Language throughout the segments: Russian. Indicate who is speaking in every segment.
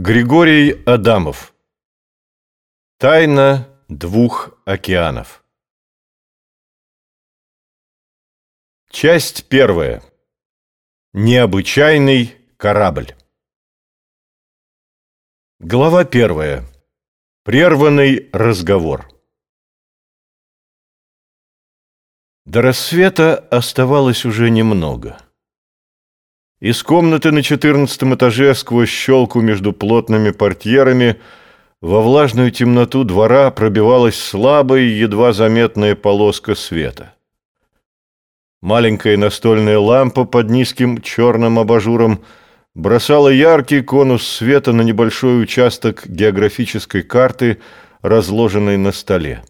Speaker 1: Григорий Адамов. Тайна двух океанов. Часть первая. Необычайный корабль. Глава первая. Прерванный разговор. До рассвета оставалось уже немного – из комнаты на четырнадцатом этаже сквозь щелку между плотными портьерами во влажную темноту двора пробивалась слабая, едва заметная полоска света. Маленькая настольная лампа под низким черным абажуром бросала яркий конус света на небольшой участок географической карты, разложенной на столе.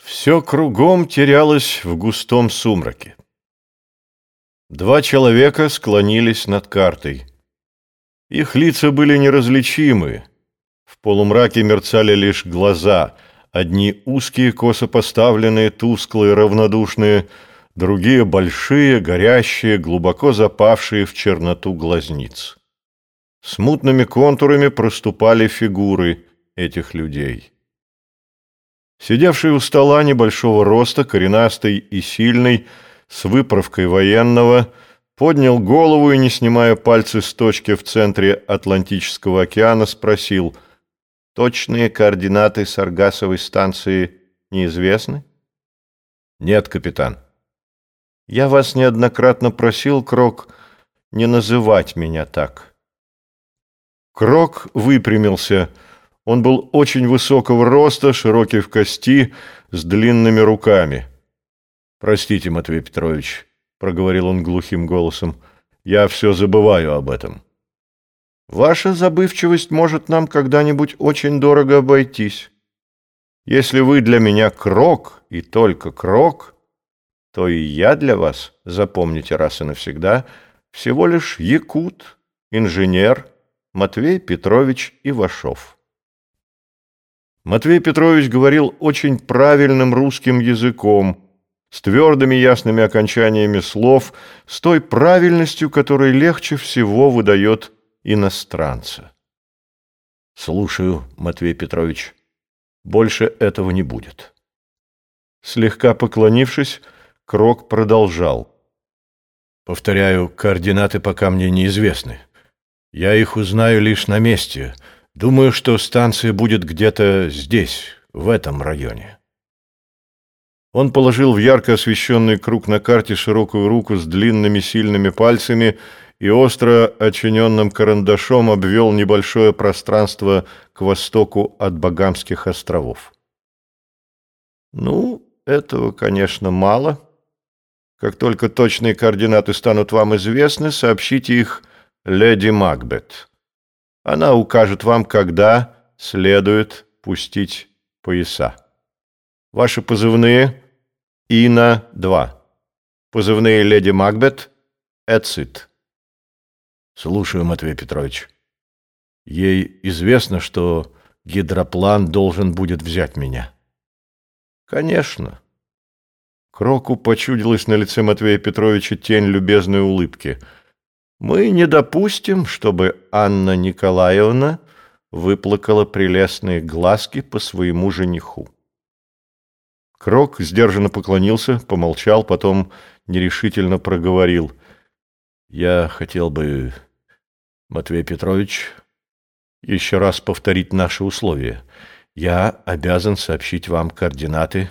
Speaker 1: Все кругом терялось в густом сумраке. Два человека склонились над картой. Их лица были неразличимы. В полумраке мерцали лишь глаза, одни узкие, косо поставленные, тусклые, равнодушные, другие большие, горящие, глубоко запавшие в черноту глазниц. Смутными контурами проступали фигуры этих людей. Сидевший у стола небольшого роста, коренастый и сильный, с выправкой военного, поднял голову и, не снимая пальцы с точки в центре Атлантического океана, спросил, «Точные координаты Саргасовой станции неизвестны?» «Нет, капитан». «Я вас неоднократно просил, Крок, не называть меня так». Крок выпрямился. Он был очень высокого роста, широкий в кости, с длинными руками. «Простите, Матвей Петрович», — проговорил он глухим голосом, — «я все забываю об этом». «Ваша забывчивость может нам когда-нибудь очень дорого обойтись. Если вы для меня крок и только крок, то и я для вас, запомните раз и навсегда, всего лишь якут, инженер Матвей Петрович Ивашов». Матвей Петрович говорил очень правильным русским языком, с твердыми ясными окончаниями слов, с той правильностью, которой легче всего выдает иностранца. «Слушаю, Матвей Петрович. Больше этого не будет». Слегка поклонившись, Крок продолжал. «Повторяю, координаты пока мне неизвестны. Я их узнаю лишь на месте. Думаю, что станция будет где-то здесь, в этом районе». Он положил в ярко освещенный круг на карте широкую руку с длинными сильными пальцами и остро очиненным карандашом обвел небольшое пространство к востоку от Багамских островов. «Ну, этого, конечно, мало. Как только точные координаты станут вам известны, сообщите их леди Макбет. Она укажет вам, когда следует пустить пояса. Ваши позывные Ина-2. Позывные леди Макбет, Эцит. Слушаю, Матвей Петрович. Ей известно, что гидроплан должен будет взять меня. Конечно. Кроку почудилась на лице Матвея Петровича тень любезной улыбки. Мы не допустим, чтобы Анна Николаевна выплакала прелестные глазки по своему жениху. Крок сдержанно поклонился, помолчал, потом нерешительно проговорил. «Я хотел бы, Матвей Петрович, еще раз повторить наши условия. Я обязан сообщить вам координаты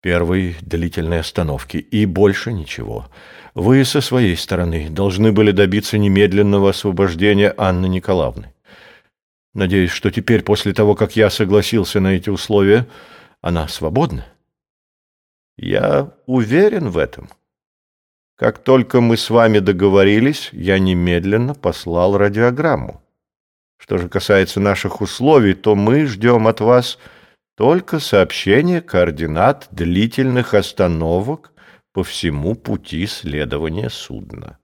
Speaker 1: первой длительной остановки и больше ничего. Вы со своей стороны должны были добиться немедленного освобождения Анны Николаевны. Надеюсь, что теперь, после того, как я согласился на эти условия, она свободна? Я уверен в этом. Как только мы с вами договорились, я немедленно послал радиограмму. Что же касается наших условий, то мы ждем от вас только сообщение координат длительных остановок по всему пути следования судна.